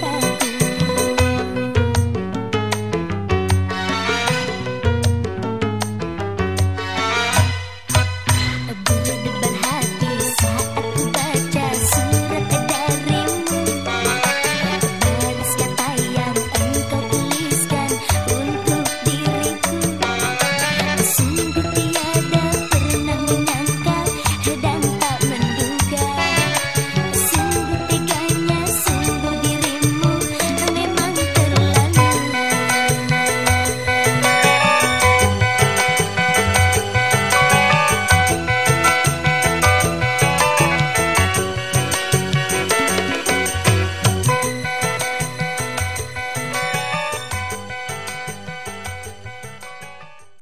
back.